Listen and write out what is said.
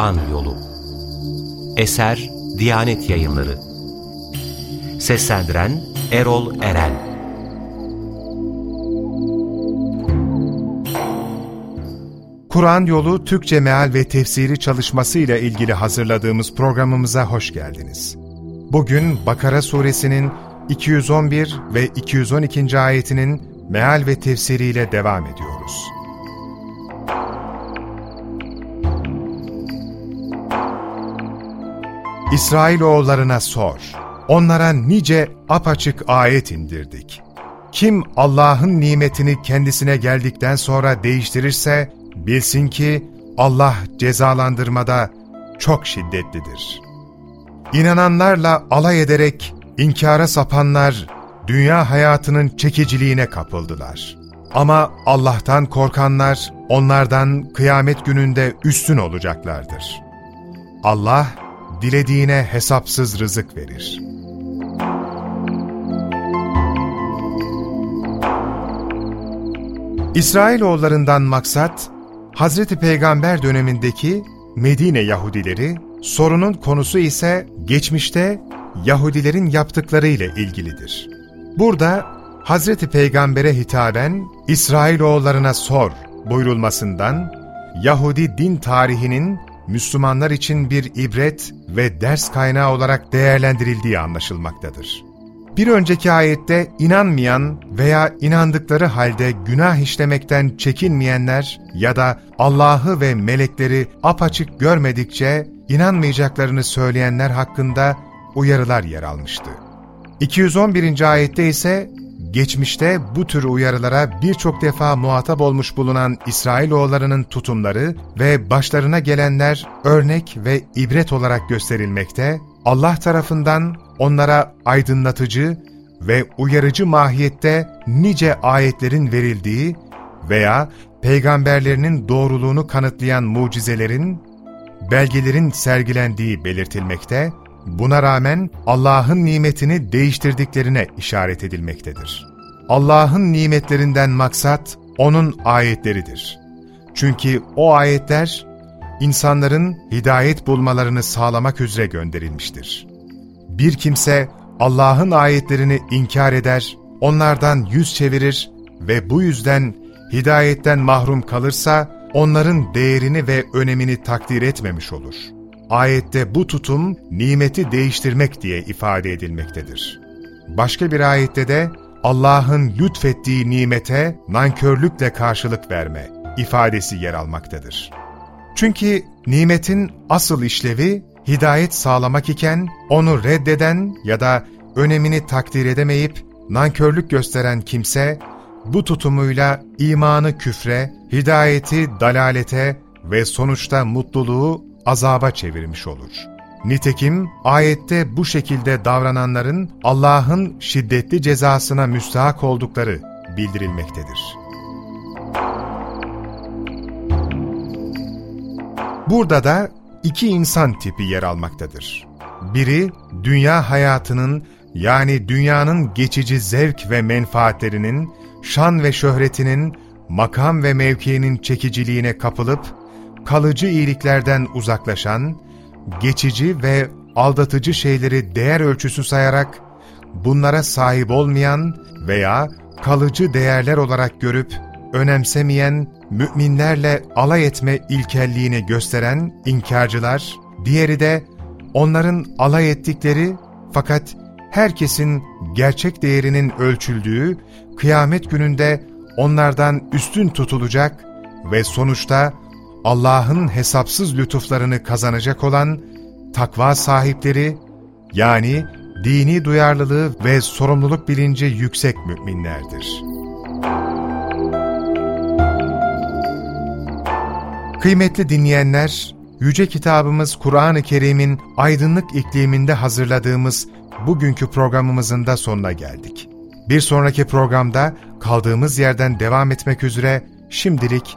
Kur'an Yolu Eser Diyanet Yayınları Seslendiren Erol Eren Kur'an Yolu Türkçe Meal ve Tefsiri çalışması ile ilgili hazırladığımız programımıza hoş geldiniz. Bugün Bakara Suresinin 211 ve 212. ayetinin meal ve tefsiriyle devam ediyoruz. İsrailoğullarına sor, onlara nice apaçık ayet indirdik. Kim Allah'ın nimetini kendisine geldikten sonra değiştirirse, bilsin ki Allah cezalandırmada çok şiddetlidir. İnananlarla alay ederek inkara sapanlar, dünya hayatının çekiciliğine kapıldılar. Ama Allah'tan korkanlar, onlardan kıyamet gününde üstün olacaklardır. Allah, dilediğine hesapsız rızık verir. İsrailoğullarından maksat, Hazreti Peygamber dönemindeki Medine Yahudileri, sorunun konusu ise geçmişte Yahudilerin yaptıkları ile ilgilidir. Burada Hazreti Peygamber'e hitaben İsrailoğullarına sor buyurulmasından Yahudi din tarihinin Müslümanlar için bir ibret ve ders kaynağı olarak değerlendirildiği anlaşılmaktadır. Bir önceki ayette inanmayan veya inandıkları halde günah işlemekten çekinmeyenler ya da Allah'ı ve melekleri apaçık görmedikçe inanmayacaklarını söyleyenler hakkında uyarılar yer almıştı. 211. ayette ise geçmişte bu tür uyarılara birçok defa muhatap olmuş bulunan İsrailoğullarının tutumları ve başlarına gelenler örnek ve ibret olarak gösterilmekte, Allah tarafından onlara aydınlatıcı ve uyarıcı mahiyette nice ayetlerin verildiği veya peygamberlerinin doğruluğunu kanıtlayan mucizelerin, belgelerin sergilendiği belirtilmekte Buna rağmen Allah'ın nimetini değiştirdiklerine işaret edilmektedir. Allah'ın nimetlerinden maksat O'nun ayetleridir. Çünkü o ayetler insanların hidayet bulmalarını sağlamak üzere gönderilmiştir. Bir kimse Allah'ın ayetlerini inkar eder, onlardan yüz çevirir ve bu yüzden hidayetten mahrum kalırsa onların değerini ve önemini takdir etmemiş olur.'' Ayette bu tutum nimeti değiştirmek diye ifade edilmektedir. Başka bir ayette de Allah'ın lütfettiği nimete nankörlükle karşılık verme ifadesi yer almaktadır. Çünkü nimetin asıl işlevi hidayet sağlamak iken onu reddeden ya da önemini takdir edemeyip nankörlük gösteren kimse bu tutumuyla imanı küfre, hidayeti dalalete ve sonuçta mutluluğu azaba çevirmiş olur. Nitekim ayette bu şekilde davrananların Allah'ın şiddetli cezasına müstahak oldukları bildirilmektedir. Burada da iki insan tipi yer almaktadır. Biri, dünya hayatının yani dünyanın geçici zevk ve menfaatlerinin, şan ve şöhretinin, makam ve mevkiinin çekiciliğine kapılıp, kalıcı iyiliklerden uzaklaşan, geçici ve aldatıcı şeyleri değer ölçüsü sayarak, bunlara sahip olmayan veya kalıcı değerler olarak görüp önemsemeyen, müminlerle alay etme ilkelliğini gösteren inkarcılar, diğeri de onların alay ettikleri fakat herkesin gerçek değerinin ölçüldüğü, kıyamet gününde onlardan üstün tutulacak ve sonuçta Allah'ın hesapsız lütuflarını kazanacak olan takva sahipleri yani dini duyarlılığı ve sorumluluk bilinci yüksek müminlerdir. Kıymetli dinleyenler, Yüce Kitabımız Kur'an-ı Kerim'in aydınlık ikliminde hazırladığımız bugünkü programımızın da sonuna geldik. Bir sonraki programda kaldığımız yerden devam etmek üzere şimdilik